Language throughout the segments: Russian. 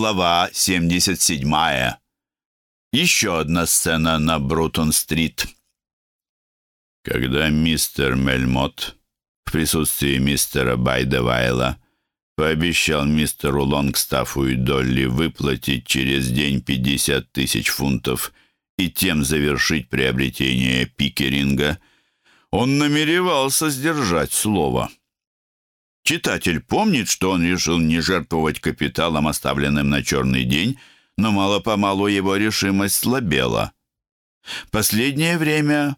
Глава 77. Еще одна сцена на Брутон-стрит. Когда мистер Мельмот в присутствии мистера Байдевайла пообещал мистеру Лонгстафу и Долли выплатить через день 50 тысяч фунтов и тем завершить приобретение Пикеринга, он намеревался сдержать слово. Читатель помнит, что он решил не жертвовать капиталом, оставленным на черный день, но мало-помалу его решимость слабела. Последнее время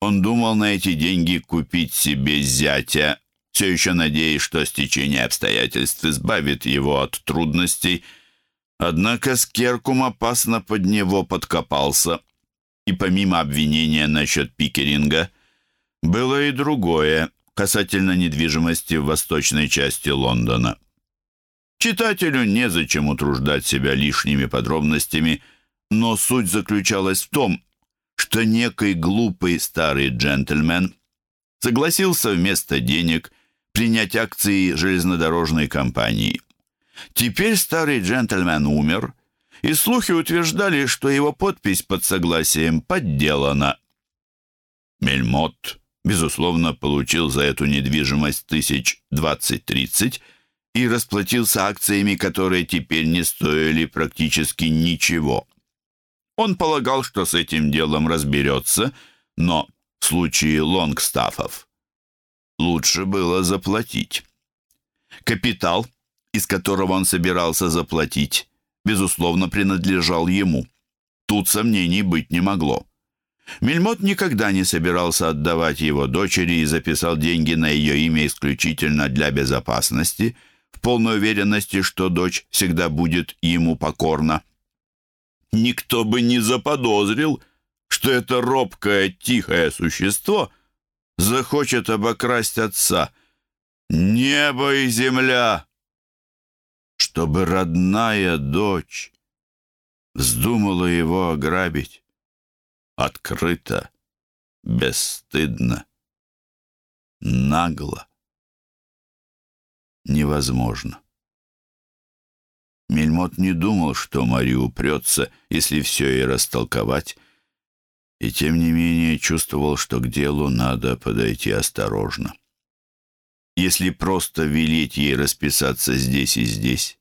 он думал на эти деньги купить себе зятя, все еще надеясь, что стечение обстоятельств избавит его от трудностей. Однако Скеркум опасно под него подкопался, и помимо обвинения насчет пикеринга, было и другое — касательно недвижимости в восточной части Лондона. Читателю незачем утруждать себя лишними подробностями, но суть заключалась в том, что некий глупый старый джентльмен согласился вместо денег принять акции железнодорожной компании. Теперь старый джентльмен умер, и слухи утверждали, что его подпись под согласием подделана. Мельмот безусловно, получил за эту недвижимость тысяч двадцать-тридцать и расплатился акциями, которые теперь не стоили практически ничего. Он полагал, что с этим делом разберется, но в случае лонгстафов лучше было заплатить. Капитал, из которого он собирался заплатить, безусловно, принадлежал ему. Тут сомнений быть не могло. Мельмот никогда не собирался отдавать его дочери и записал деньги на ее имя исключительно для безопасности, в полной уверенности, что дочь всегда будет ему покорна. Никто бы не заподозрил, что это робкое, тихое существо захочет обокрасть отца. Небо и земля! Чтобы родная дочь вздумала его ограбить открыто, бесстыдно, нагло. Невозможно. Мельмот не думал, что Мари упрется, если все и растолковать, и тем не менее чувствовал, что к делу надо подойти осторожно. Если просто велеть ей расписаться здесь и здесь,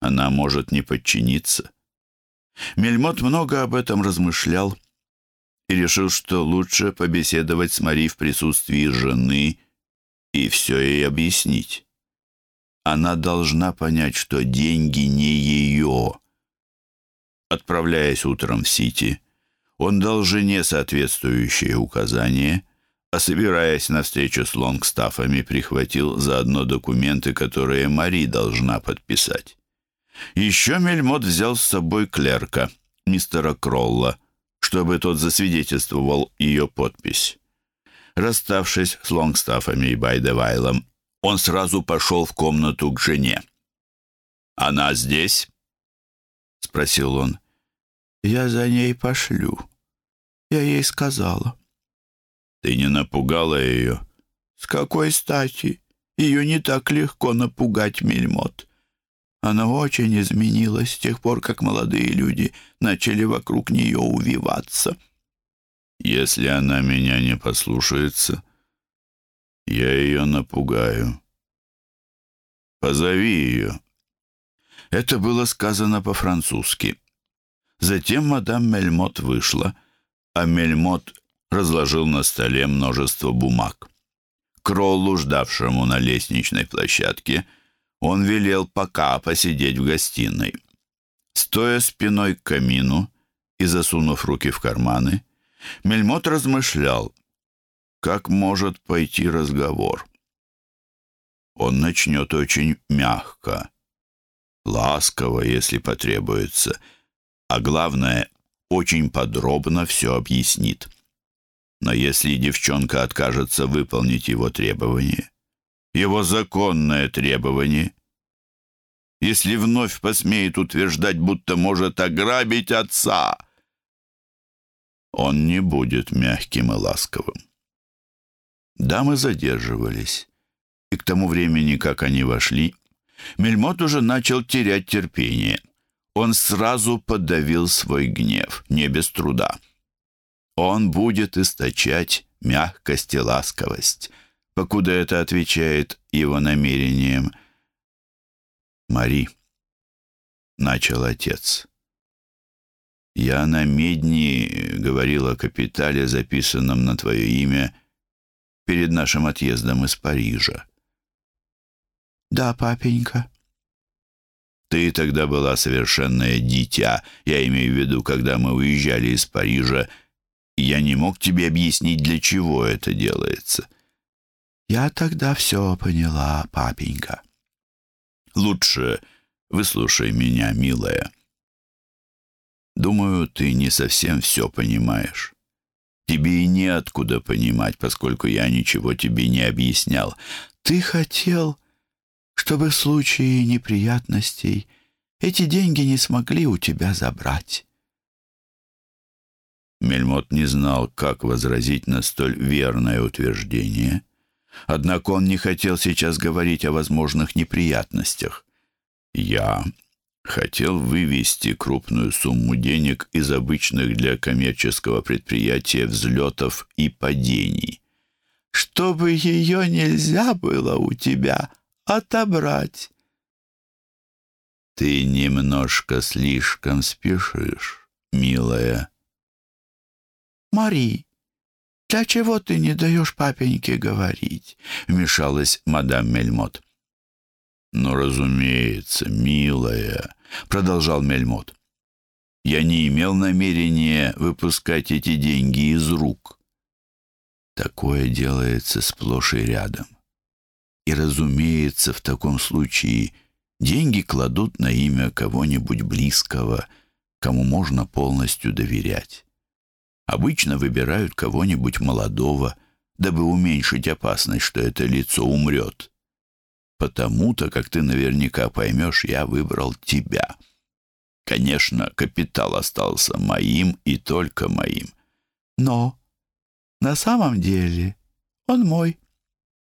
она может не подчиниться. Мельмот много об этом размышлял, и решил, что лучше побеседовать с Мари в присутствии жены и все ей объяснить. Она должна понять, что деньги не ее. Отправляясь утром в Сити, он дал жене соответствующие указания, а собираясь на встречу с Лонгстафами, прихватил заодно документы, которые Мари должна подписать. Еще Мельмот взял с собой клерка, мистера Кролла, чтобы тот засвидетельствовал ее подпись. Расставшись с Лонгстафами и Байдевайлом, он сразу пошел в комнату к жене. «Она здесь?» — спросил он. «Я за ней пошлю. Я ей сказала». «Ты не напугала ее?» «С какой стати? Ее не так легко напугать, Мельмот. Она очень изменилась с тех пор, как молодые люди начали вокруг нее увиваться. Если она меня не послушается, я ее напугаю. Позови ее. Это было сказано по-французски. Затем мадам Мельмот вышла, а Мельмот разложил на столе множество бумаг. Кроллу, ждавшему на лестничной площадке, — он велел пока посидеть в гостиной. Стоя спиной к камину и засунув руки в карманы, Мельмот размышлял, как может пойти разговор. Он начнет очень мягко, ласково, если потребуется, а главное, очень подробно все объяснит. Но если девчонка откажется выполнить его требования, его законное требование. Если вновь посмеет утверждать, будто может ограбить отца, он не будет мягким и ласковым. Дамы задерживались, и к тому времени, как они вошли, Мельмот уже начал терять терпение. Он сразу подавил свой гнев, не без труда. Он будет источать мягкость и ласковость, покуда это отвечает его намерениям. «Мари», — начал отец, — «я на медни говорил о капитале, записанном на твое имя перед нашим отъездом из Парижа». «Да, папенька». «Ты тогда была совершенное дитя, я имею в виду, когда мы уезжали из Парижа, я не мог тебе объяснить, для чего это делается». «Я тогда все поняла, папенька». «Лучше выслушай меня, милая. Думаю, ты не совсем все понимаешь. Тебе и неоткуда понимать, поскольку я ничего тебе не объяснял. Ты хотел, чтобы в случае неприятностей эти деньги не смогли у тебя забрать». Мельмот не знал, как возразить на столь верное утверждение. Однако он не хотел сейчас говорить о возможных неприятностях. «Я хотел вывести крупную сумму денег из обычных для коммерческого предприятия взлетов и падений. Чтобы ее нельзя было у тебя отобрать». «Ты немножко слишком спешишь, милая», Мари, для чего ты не даешь папеньке говорить?» — вмешалась мадам Мельмот. «Ну, разумеется, милая», — продолжал Мельмот. «Я не имел намерения выпускать эти деньги из рук. Такое делается сплошь и рядом. И, разумеется, в таком случае деньги кладут на имя кого-нибудь близкого, кому можно полностью доверять. Обычно выбирают кого-нибудь молодого, дабы уменьшить опасность, что это лицо умрет. Потому-то, как ты наверняка поймешь, я выбрал тебя. Конечно, капитал остался моим и только моим. Но на самом деле он мой,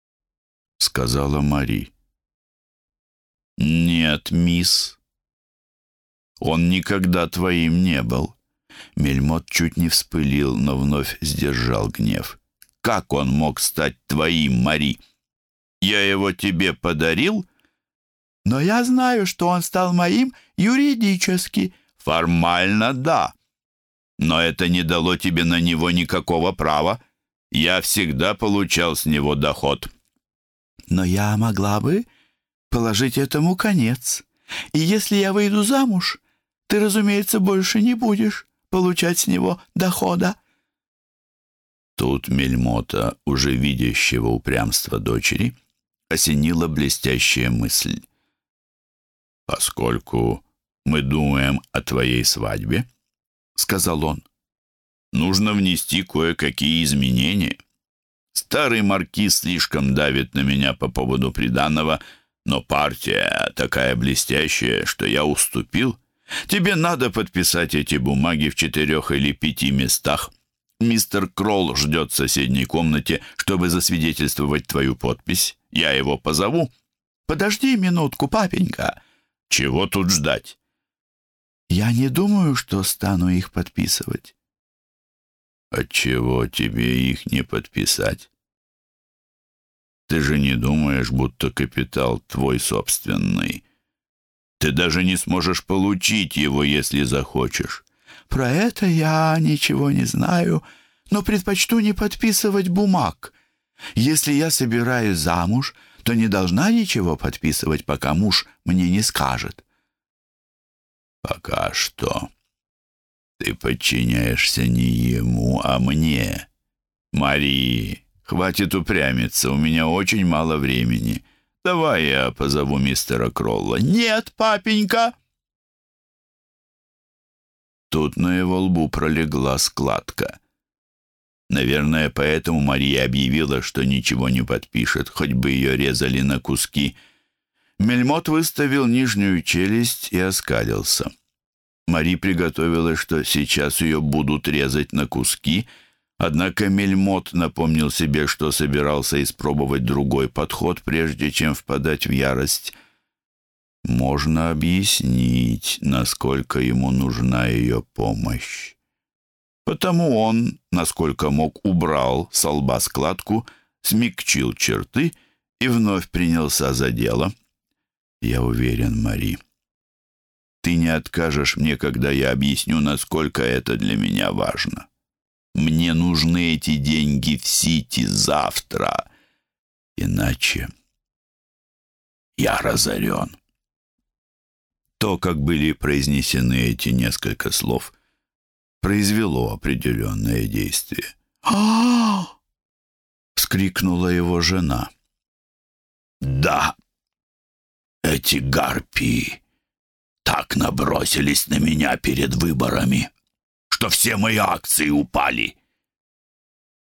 — сказала Мари. «Нет, мисс, он никогда твоим не был». Мельмот чуть не вспылил, но вновь сдержал гнев. «Как он мог стать твоим, Мари? Я его тебе подарил?» «Но я знаю, что он стал моим юридически». «Формально, да. Но это не дало тебе на него никакого права. Я всегда получал с него доход». «Но я могла бы положить этому конец. И если я выйду замуж, ты, разумеется, больше не будешь получать с него дохода. Тут Мельмота, уже видящего упрямство дочери, осенила блестящая мысль. «Поскольку мы думаем о твоей свадьбе, — сказал он, — нужно внести кое-какие изменения. Старый маркиз слишком давит на меня по поводу приданного, но партия такая блестящая, что я уступил, Тебе надо подписать эти бумаги в четырех или пяти местах. Мистер Кролл ждет в соседней комнате, чтобы засвидетельствовать твою подпись. Я его позову. Подожди минутку, папенька. Чего тут ждать? Я не думаю, что стану их подписывать. Отчего тебе их не подписать? Ты же не думаешь, будто капитал твой собственный. Ты даже не сможешь получить его, если захочешь. Про это я ничего не знаю, но предпочту не подписывать бумаг. Если я собираюсь замуж, то не должна ничего подписывать, пока муж мне не скажет. Пока что ты подчиняешься не ему, а мне. Мари, хватит упрямиться, у меня очень мало времени. Давай я позову мистера Кролла. Нет, папенька. Тут на его лбу пролегла складка. Наверное, поэтому Мария объявила, что ничего не подпишет, хоть бы ее резали на куски. Мельмот выставил нижнюю челюсть и оскалился. Мари приготовила, что сейчас ее будут резать на куски — Однако Мельмот напомнил себе, что собирался испробовать другой подход, прежде чем впадать в ярость. можно объяснить, насколько ему нужна ее помощь. Потому он, насколько мог, убрал с лба складку, смягчил черты и вновь принялся за дело. «Я уверен, Мари, ты не откажешь мне, когда я объясню, насколько это для меня важно. Мне нужны эти деньги в Сити завтра, иначе я разорен». То, как были произнесены эти несколько слов, произвело определенное действие. а вскрикнула его жена. «Да, эти гарпии так набросились на меня перед выборами, что все мои акции упали.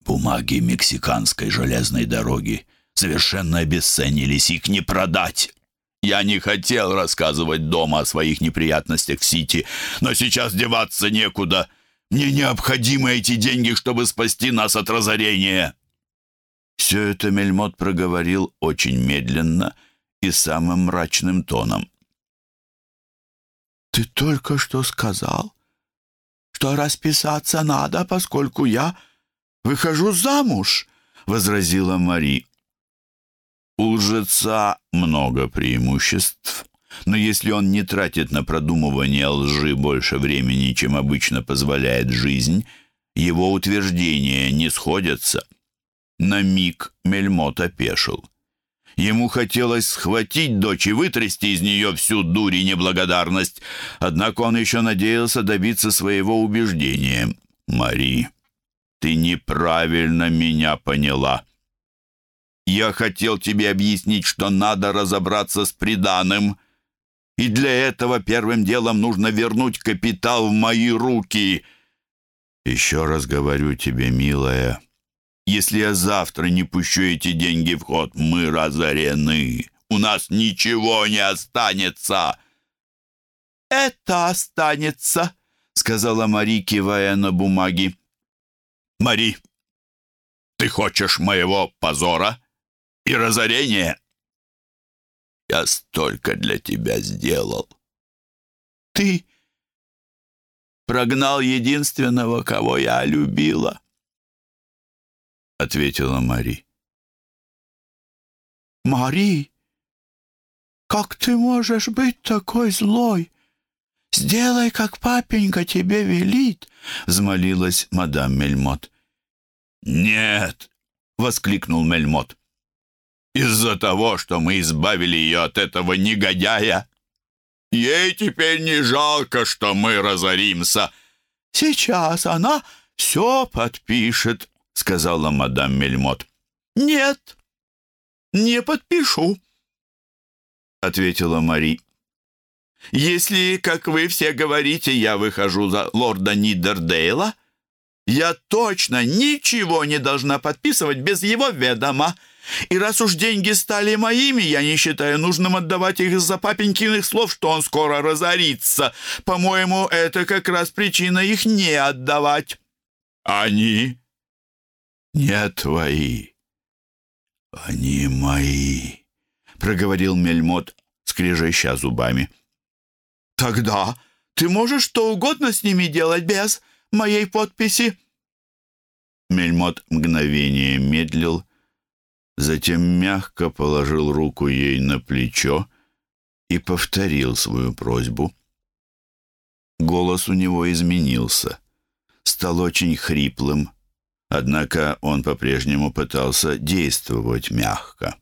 Бумаги мексиканской железной дороги совершенно обесценились, их не продать. Я не хотел рассказывать дома о своих неприятностях в Сити, но сейчас деваться некуда. Мне необходимы эти деньги, чтобы спасти нас от разорения». Все это Мельмот проговорил очень медленно и самым мрачным тоном. «Ты только что сказал, что расписаться надо, поскольку я выхожу замуж», — возразила Мари. У лжеца много преимуществ, но если он не тратит на продумывание лжи больше времени, чем обычно позволяет жизнь, его утверждения не сходятся. На миг Мельмот опешил. Ему хотелось схватить дочь и вытрясти из нее всю дурь и неблагодарность, однако он еще надеялся добиться своего убеждения. «Мари, ты неправильно меня поняла». Я хотел тебе объяснить, что надо разобраться с приданым. И для этого первым делом нужно вернуть капитал в мои руки. Еще раз говорю тебе, милая, если я завтра не пущу эти деньги в ход, мы разорены. У нас ничего не останется. Это останется, сказала Мари, кивая на бумаги. Мари, ты хочешь моего позора? и разорение. Я столько для тебя сделал. Ты прогнал единственного, кого я любила, — ответила Мари. Мари, как ты можешь быть такой злой? Сделай, как папенька тебе велит, — взмолилась мадам Мельмот. Нет, — воскликнул Мельмот из-за того, что мы избавили ее от этого негодяя. Ей теперь не жалко, что мы разоримся. Сейчас она все подпишет, сказала мадам Мельмот. Нет, не подпишу, ответила Мари. Если, как вы все говорите, я выхожу за лорда Нидердейла, я точно ничего не должна подписывать без его ведома. И раз уж деньги стали моими, я не считаю нужным отдавать их из-за папенькиных слов, что он скоро разорится. По-моему, это как раз причина их не отдавать. Они не твои. Они мои, проговорил Мельмот, скрежеща зубами. Тогда ты можешь что угодно с ними делать без моей подписи. Мельмот мгновение медлил, затем мягко положил руку ей на плечо и повторил свою просьбу. Голос у него изменился, стал очень хриплым, однако он по-прежнему пытался действовать мягко.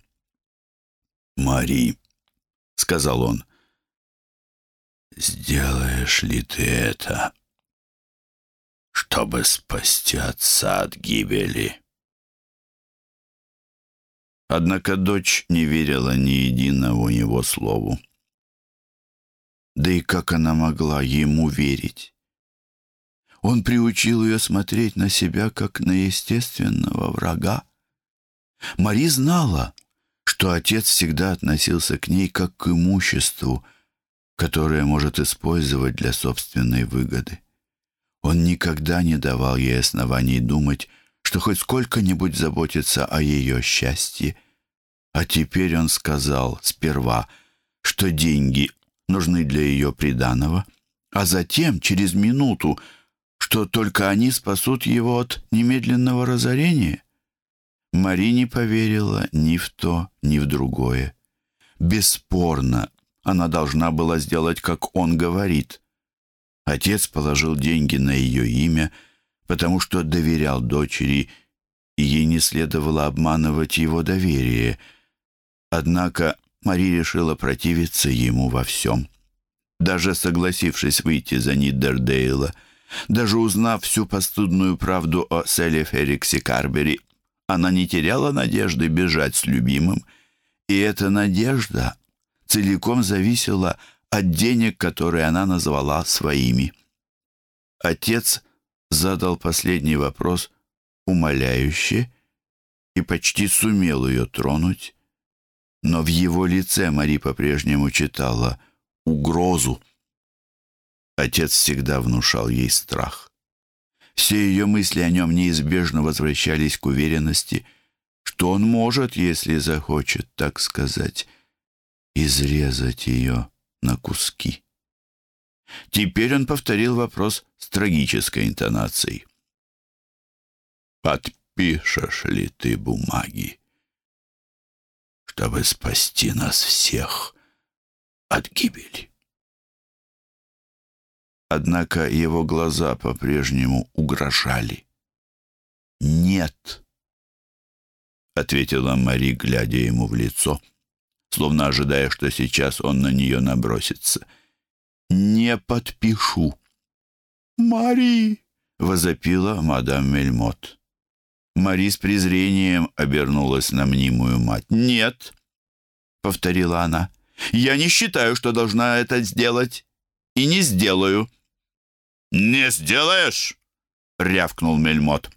«Мари», — сказал он, — «сделаешь ли ты это, чтобы спасти отца от гибели?» Однако дочь не верила ни единому его слову. Да и как она могла ему верить? Он приучил ее смотреть на себя, как на естественного врага. Мари знала, что отец всегда относился к ней как к имуществу, которое может использовать для собственной выгоды. Он никогда не давал ей оснований думать, что хоть сколько-нибудь заботится о ее счастье. А теперь он сказал сперва, что деньги нужны для ее приданого, а затем, через минуту, что только они спасут его от немедленного разорения? Мари не поверила ни в то, ни в другое. Бесспорно, она должна была сделать, как он говорит. Отец положил деньги на ее имя, потому что доверял дочери, и ей не следовало обманывать его доверие. Однако Мари решила противиться ему во всем. Даже согласившись выйти за Нидердейла, даже узнав всю постыдную правду о Селе Фериксе Карбери, она не теряла надежды бежать с любимым, и эта надежда целиком зависела от денег, которые она назвала своими. Отец задал последний вопрос умоляюще и почти сумел ее тронуть, но в его лице Мари по-прежнему читала угрозу. Отец всегда внушал ей страх. Все ее мысли о нем неизбежно возвращались к уверенности, что он может, если захочет, так сказать, изрезать ее на куски. Теперь он повторил вопрос с трагической интонацией. «Подпишешь ли ты бумаги, чтобы спасти нас всех от гибели?» Однако его глаза по-прежнему угрожали. «Нет», — ответила Мари, глядя ему в лицо, словно ожидая, что сейчас он на нее набросится. «Не подпишу». «Мари!» — возопила мадам Мельмот. Мари с презрением обернулась на мнимую мать. «Нет», — повторила она, — «я не считаю, что должна это сделать, и не сделаю». «Не сделаешь?» — рявкнул Мельмот.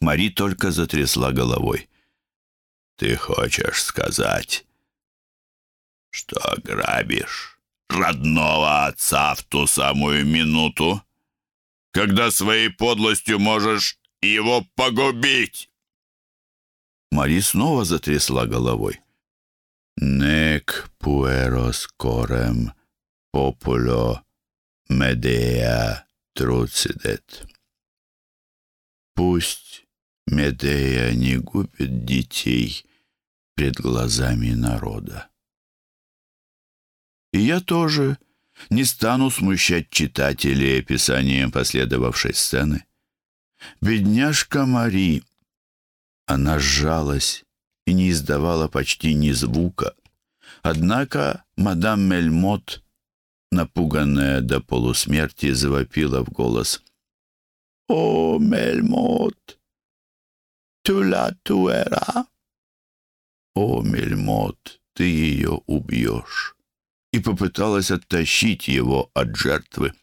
Мари только затрясла головой. «Ты хочешь сказать, что грабишь родного отца в ту самую минуту, когда своей подлостью можешь его погубить?» Мари снова затрясла головой. «Нек пуэрос корем популо Медея Труцидет. Пусть Медея не губит детей пред глазами народа. И я тоже не стану смущать читателей описанием последовавшей сцены. Бедняжка Мари, она сжалась и не издавала почти ни звука. Однако мадам Мельмот напуганная до полусмерти, завопила в голос. «О, Мельмот! Тула туэра!» «О, Мельмот, ты ее убьешь!» И попыталась оттащить его от жертвы.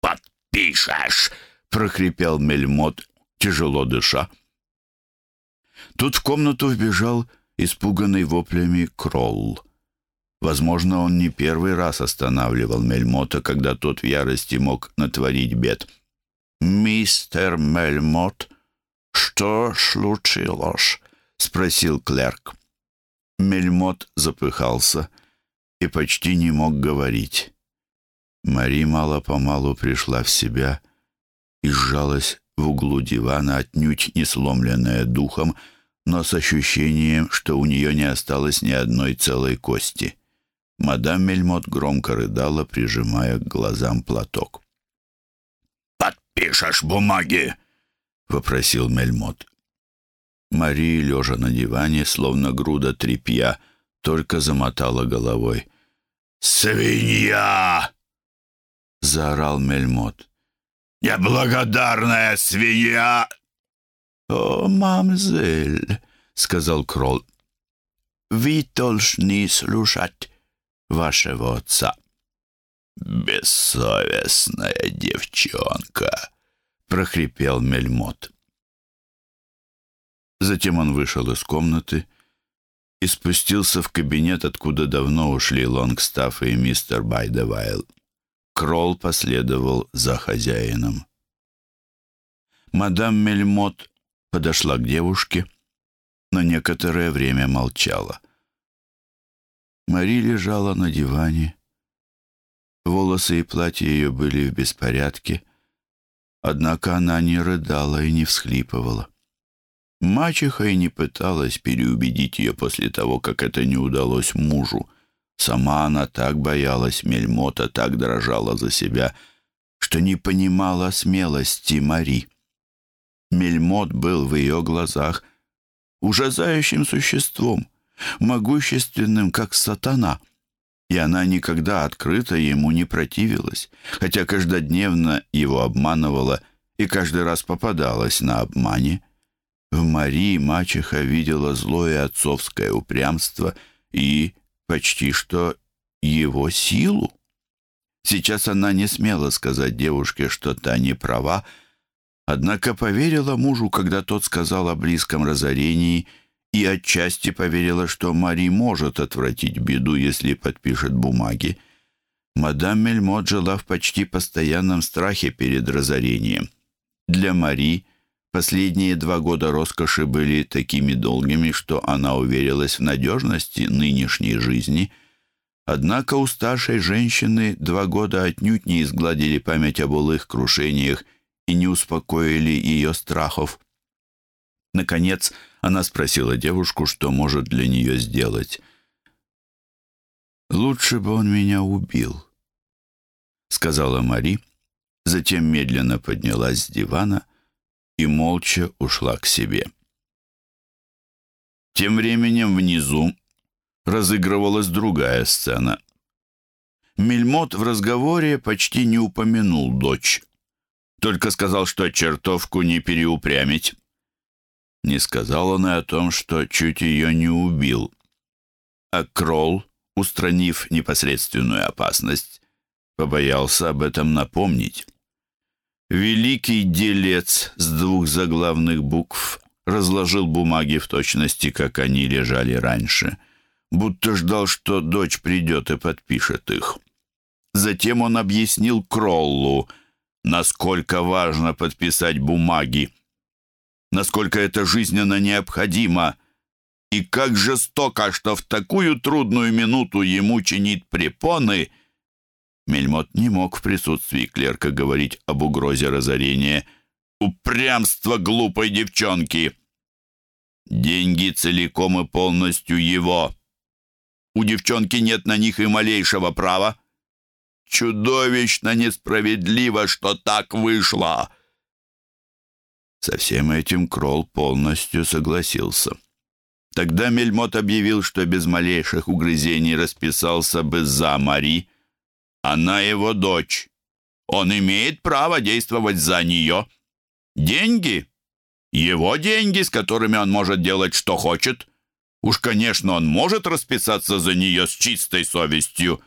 «Подпишешь!» — прохрипел Мельмот, тяжело дыша. Тут в комнату вбежал испуганный воплями Кролл. Возможно, он не первый раз останавливал Мельмота, когда тот в ярости мог натворить бед. «Мистер Мельмот, что случилось?» — спросил клерк. Мельмот запыхался и почти не мог говорить. Мари мало-помалу пришла в себя и сжалась в углу дивана, отнюдь не сломленная духом, но с ощущением, что у нее не осталось ни одной целой кости. Мадам Мельмот громко рыдала, прижимая к глазам платок. «Подпишешь бумаги?» — вопросил Мельмот. Мари, лежа на диване, словно груда тряпья, только замотала головой. «Свинья!» — заорал Мельмот. «Неблагодарная свинья!» «О, мамзель!» — сказал Кролл. «Вы должны слушать вашего отца». «Бессовестная девчонка!» — прохрипел Мельмот. Затем он вышел из комнаты и спустился в кабинет, откуда давно ушли Лонгстафф и мистер Байдевайл. Кролл последовал за хозяином. Мадам Мельмот подошла к девушке, но некоторое время молчала. Мари лежала на диване. Волосы и платье ее были в беспорядке, однако она не рыдала и не всхлипывала. Мачеха и не пыталась переубедить ее после того, как это не удалось мужу. Сама она так боялась Мельмота, так дрожала за себя, что не понимала смелости Мари. Мельмот был в ее глазах ужасающим существом, могущественным, как сатана, и она никогда открыто ему не противилась, хотя каждодневно его обманывала и каждый раз попадалась на обмане. В Марии мачеха видела злое отцовское упрямство и почти что его силу. Сейчас она не смела сказать девушке, что та не права, однако поверила мужу, когда тот сказал о близком разорении, и отчасти поверила, что Мари может отвратить беду, если подпишет бумаги. Мадам Мельмот жила в почти постоянном страхе перед разорением. Для Мари последние два года роскоши были такими долгими, что она уверилась в надежности нынешней жизни – Однако у старшей женщины два года отнюдь не изгладили память о былых крушениях и не успокоили ее страхов. Наконец, она спросила девушку, что может для нее сделать. «Лучше бы он меня убил», — сказала Мари, затем медленно поднялась с дивана и молча ушла к себе. Тем временем внизу разыгрывалась другая сцена. Мельмот в разговоре почти не упомянул дочь. Только сказал, что чертовку не переупрямить. Не сказал он и о том, что чуть ее не убил. А Кролл, устранив непосредственную опасность, побоялся об этом напомнить. Великий делец с двух заглавных букв разложил бумаги в точности, как они лежали раньше — будто ждал, что дочь придет и подпишет их. Затем он объяснил Кроллу, насколько важно подписать бумаги, насколько это жизненно необходимо, и как жестоко, что в такую трудную минуту ему чинит препоны. Мельмот не мог в присутствии клерка говорить об угрозе разорения. «Упрямство глупой девчонки!» «Деньги целиком и полностью его!» У девчонки нет на них и малейшего права. Чудовищно несправедливо, что так вышло!» Со всем этим Кролл полностью согласился. Тогда Мельмот объявил, что без малейших угрызений расписался бы за Мари. Она его дочь. Он имеет право действовать за нее. Деньги — его деньги, с которыми он может делать, что хочет — Уж, конечно, он может расписаться за нее с чистой совестью.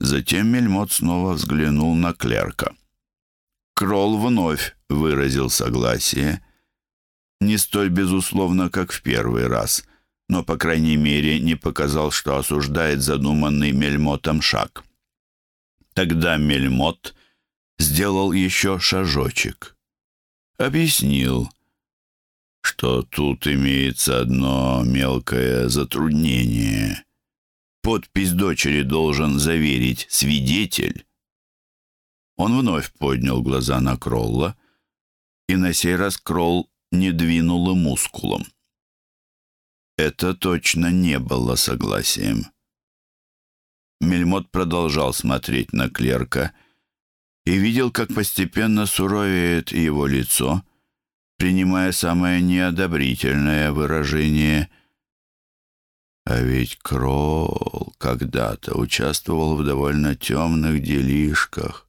Затем Мельмот снова взглянул на клерка. Кролл вновь выразил согласие. Не столь безусловно, как в первый раз, но, по крайней мере, не показал, что осуждает задуманный Мельмотом шаг. Тогда Мельмот сделал еще шажочек. Объяснил — что тут имеется одно мелкое затруднение. Подпись дочери должен заверить свидетель. Он вновь поднял глаза на Кролла, и на сей раз Кролл не двинул и мускулом. Это точно не было согласием. Мельмот продолжал смотреть на клерка и видел, как постепенно суровеет его лицо — принимая самое неодобрительное выражение. А ведь Кролл когда-то участвовал в довольно темных делишках.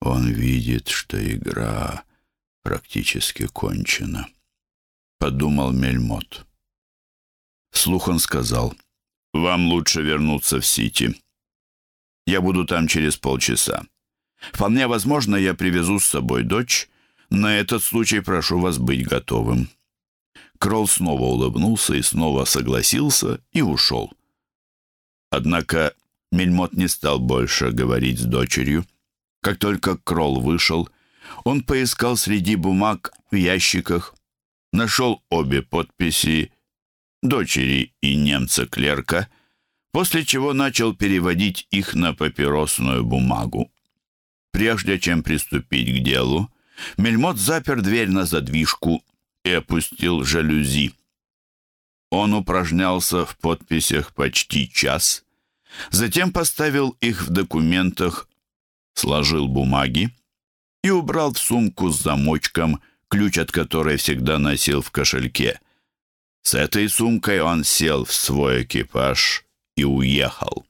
Он видит, что игра практически кончена. Подумал Мельмот. Слух он сказал, «Вам лучше вернуться в Сити. Я буду там через полчаса. Вполне возможно, я привезу с собой дочь, на этот случай прошу вас быть готовым». Кролл снова улыбнулся и снова согласился и ушел. Однако Мельмот не стал больше говорить с дочерью. Как только Кролл вышел, он поискал среди бумаг в ящиках, нашел обе подписи дочери и немца-клерка, после чего начал переводить их на папиросную бумагу. Прежде чем приступить к делу, Мельмот запер дверь на задвижку и опустил жалюзи. Он упражнялся в подписях почти час, затем поставил их в документах, сложил бумаги и убрал в сумку с замочком, ключ от которой всегда носил в кошельке. С этой сумкой он сел в свой экипаж и уехал.